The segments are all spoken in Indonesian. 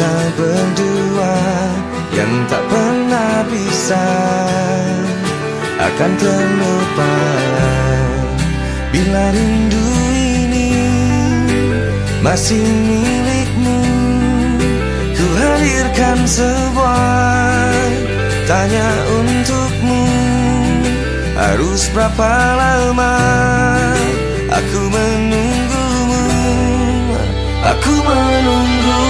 Kita berdua yang tak pernah bisa Akan terlupa Bila rindu ini masih milikmu Ku hadirkan sebuah tanya untukmu. Harus berapa lama aku menunggumu? Aku menunggumu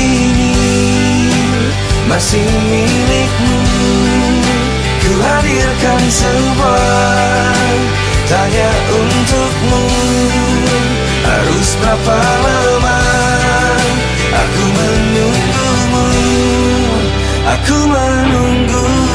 masih milikmu. Ku hadirkan tanya untukmu. Harus berapa lama aku menunggumu? Aku menunggumu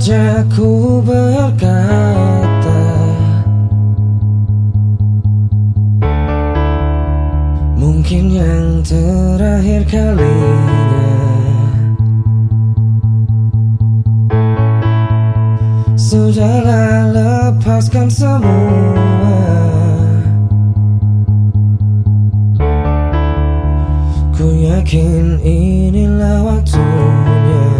Ku berkata Mungkin yang terakhir kalinya Sudahlah lepaskan semua. Ku yakin inilah waktunya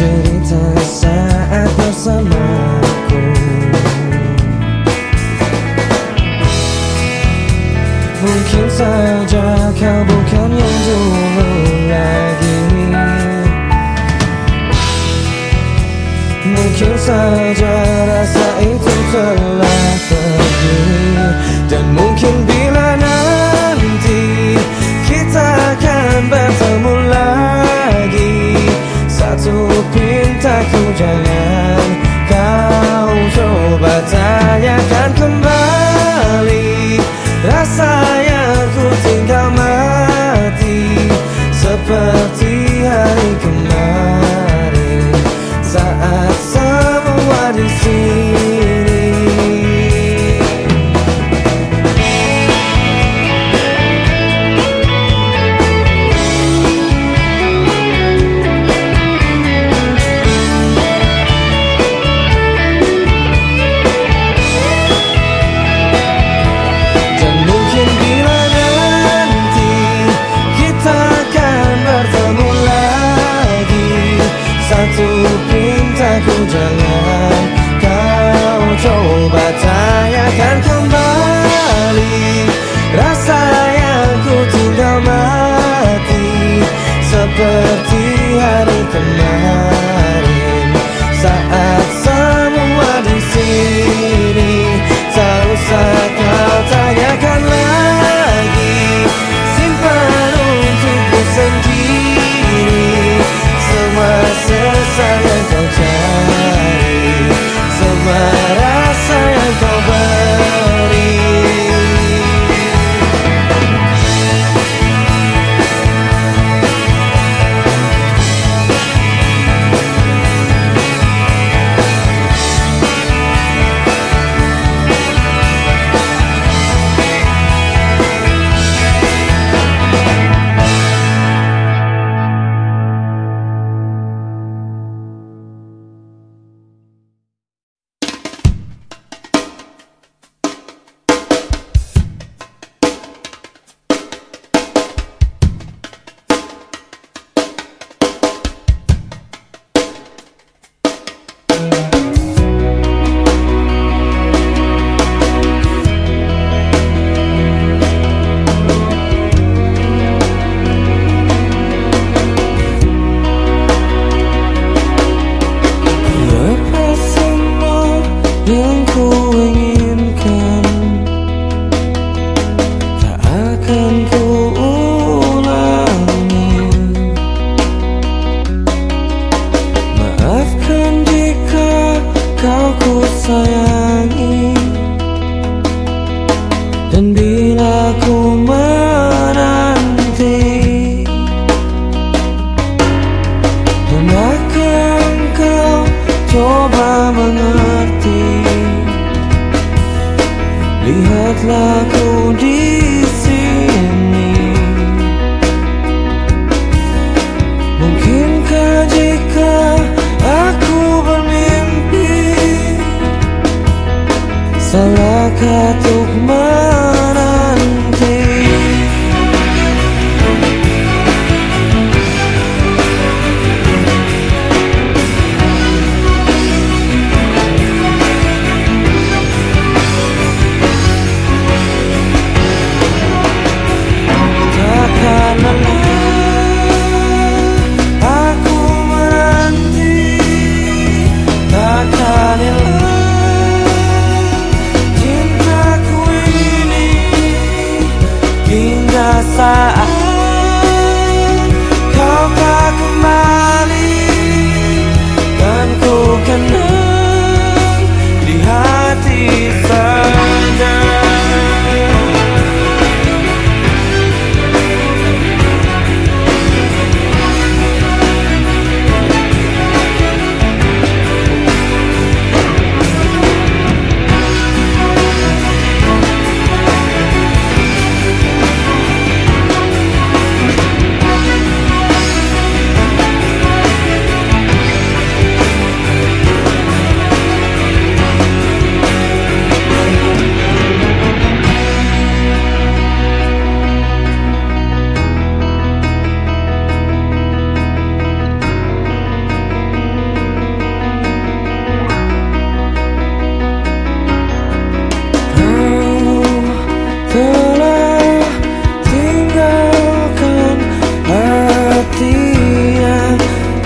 watching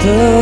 the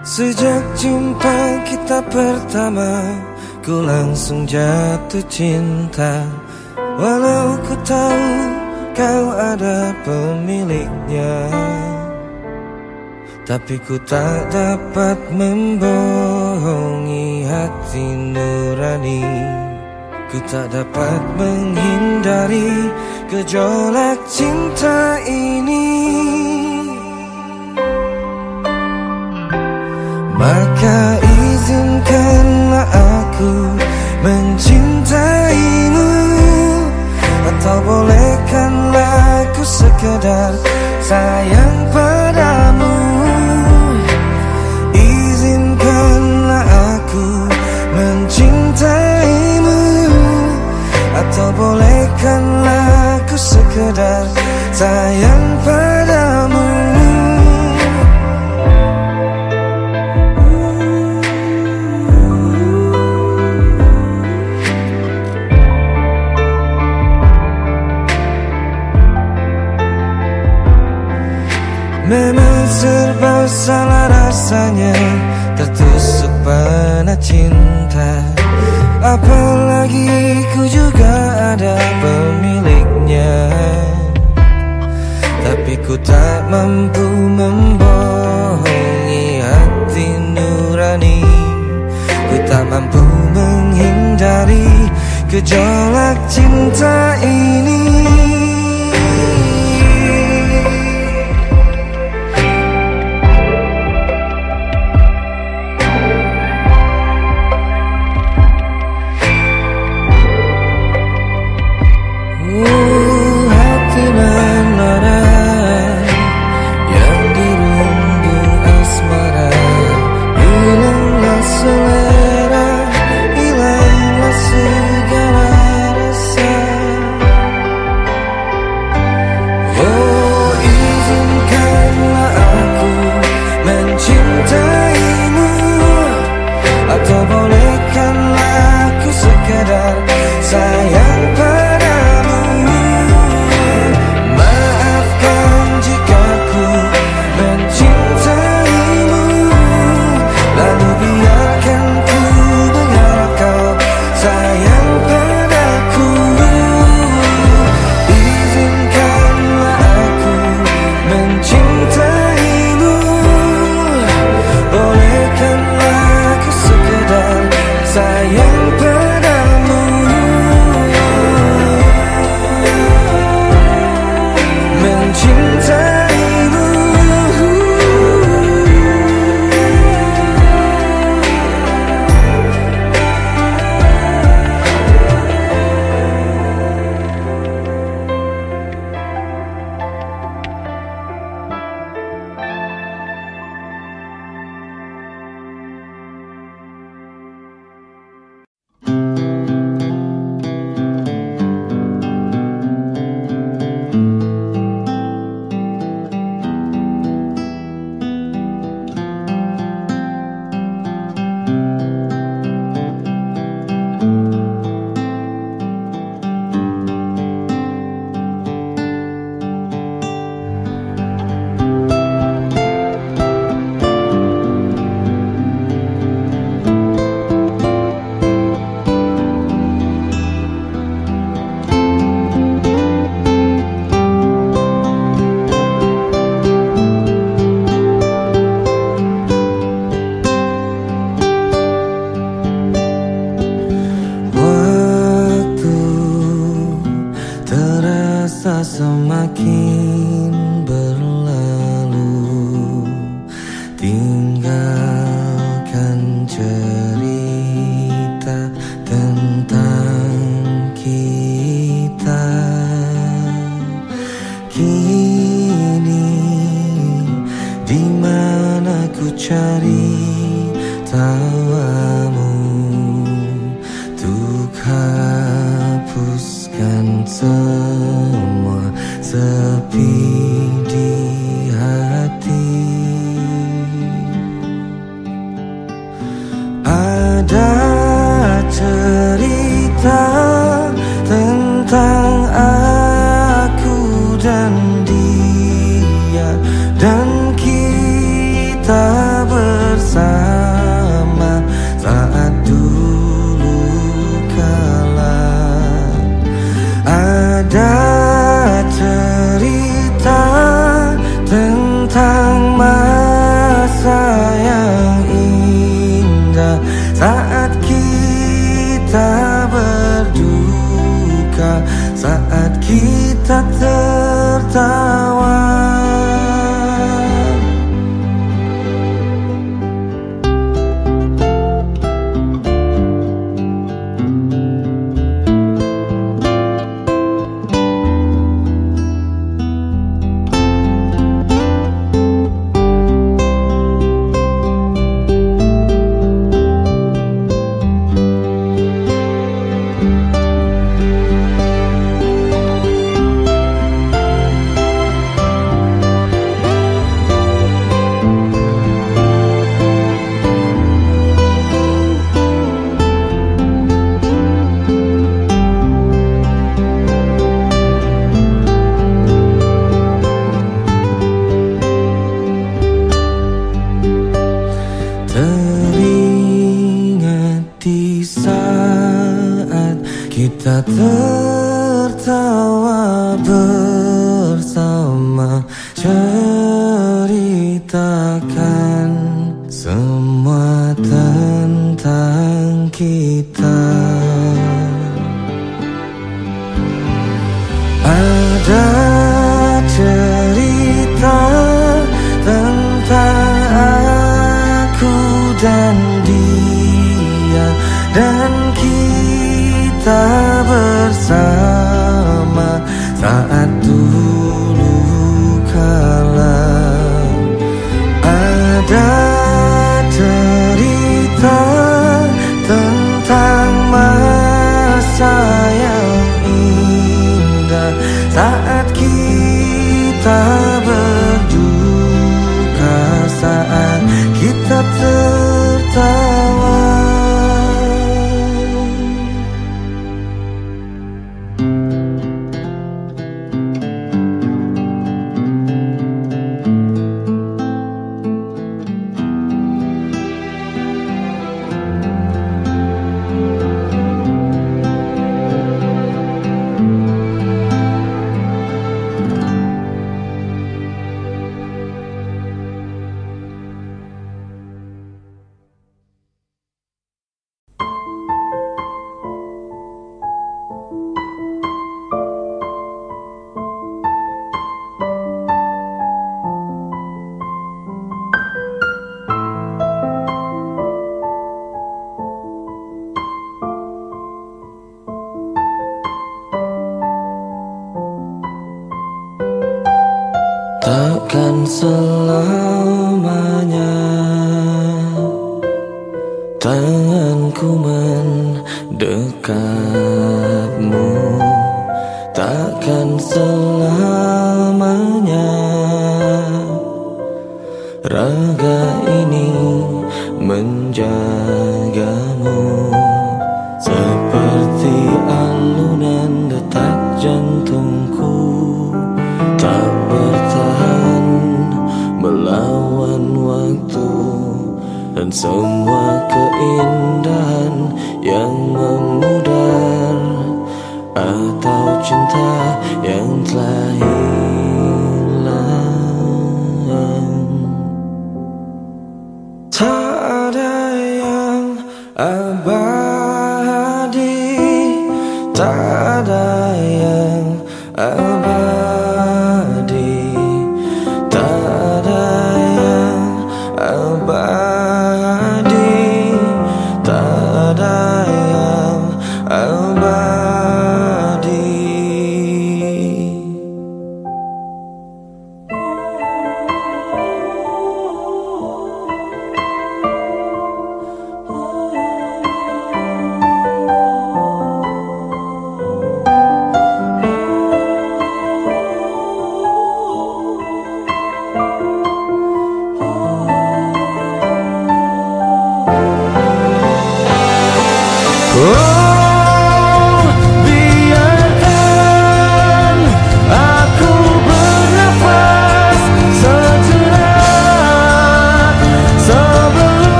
Sejak jumpa kita pertama Ku langsung jatuh cinta. Walau ku tahu kau ada pemiliknya Tapi ku tak dapat membohongi hati nurani. Ku tak dapat menghindari gejolak cinta ini Maka izinkanlah aku mencintaimu. Atau bolehkanlah aku sekedar sayang padamu. Izinkanlah aku mencintaimu. Atau bolehkanlah aku sekedar sayang padamu salah rasanya Tertusuk panah cinta. Apalagi ku juga ada pemiliknya. Tapi ku tak mampu membohongi hati nurani. Ku tak mampu menghindari gejolak cinta ini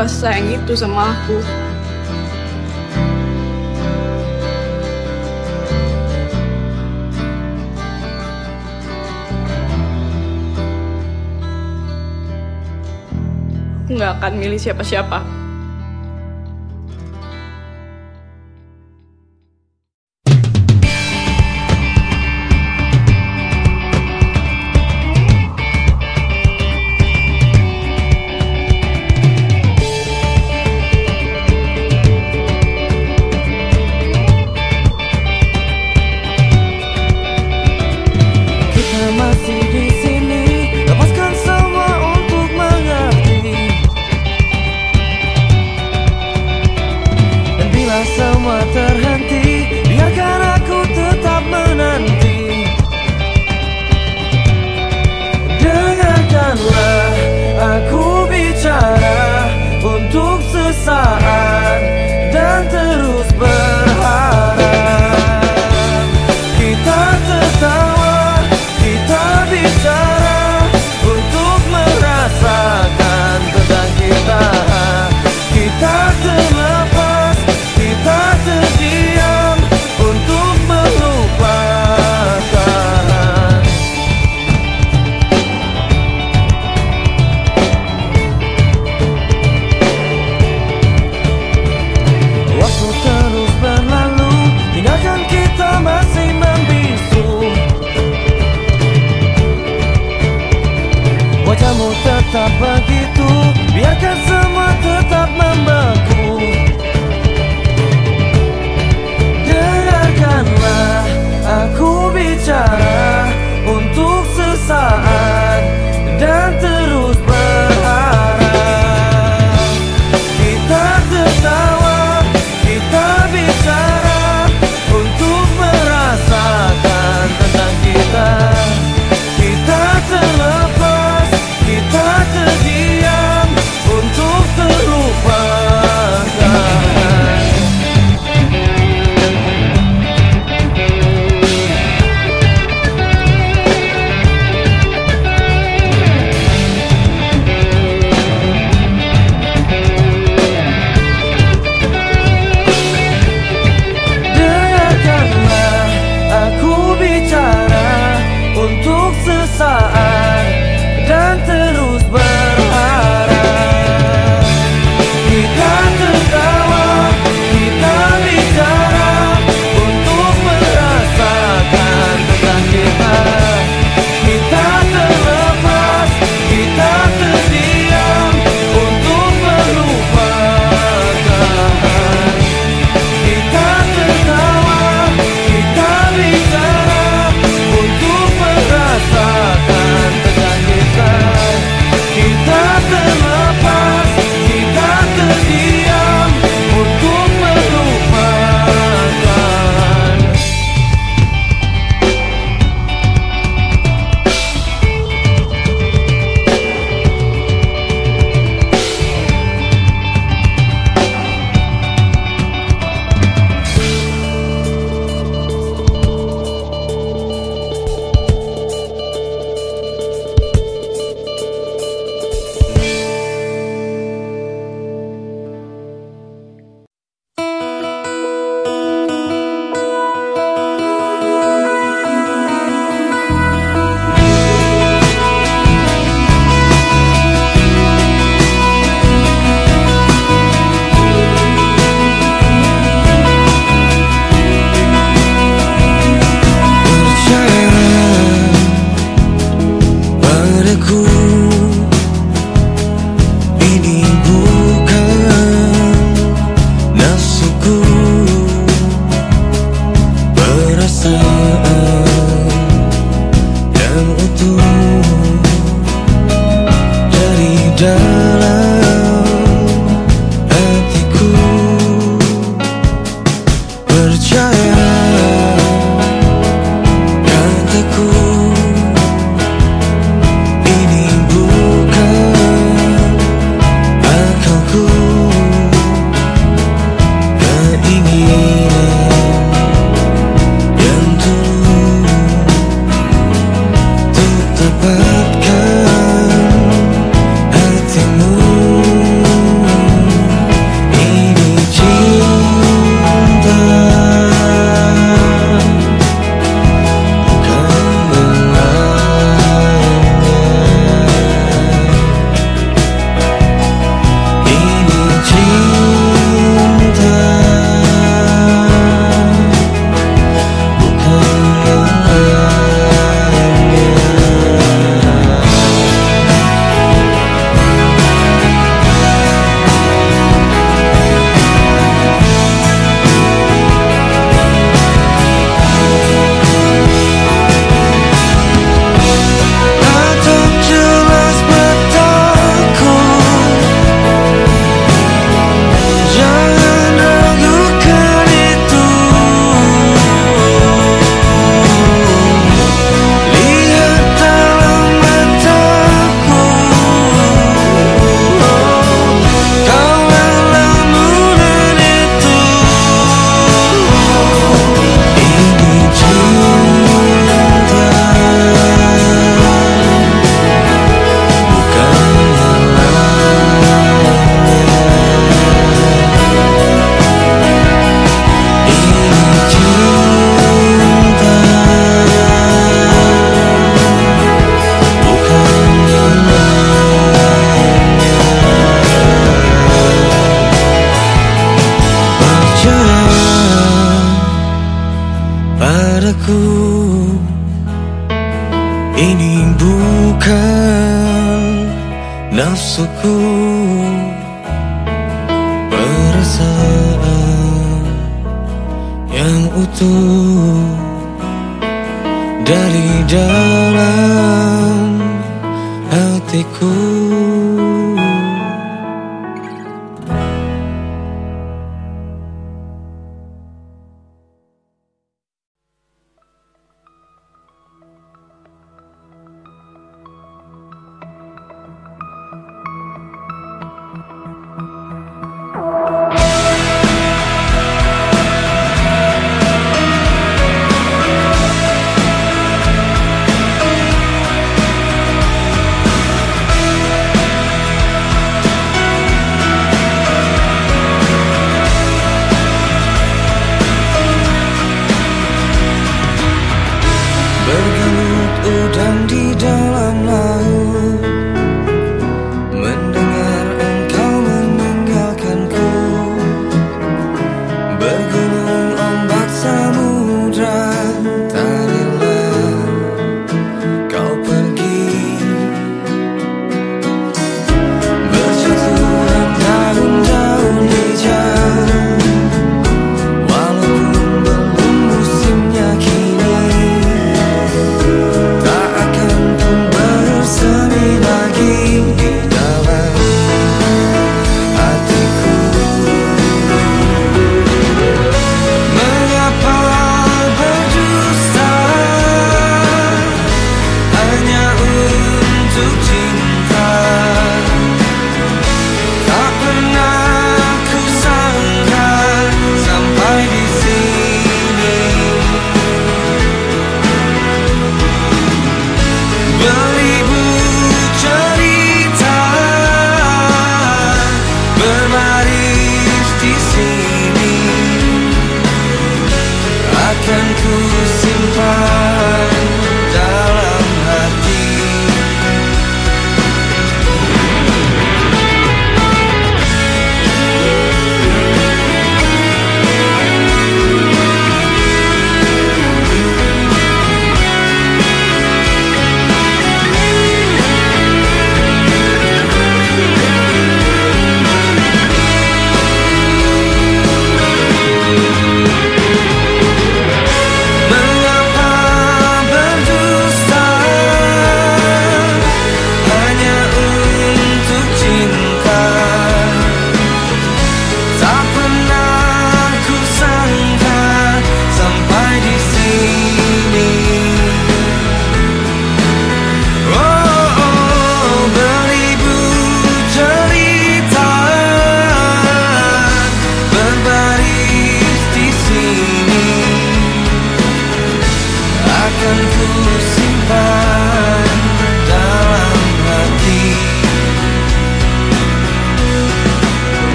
Gak sayang itu sama aku. Aku gak akan milih siapa-siapa.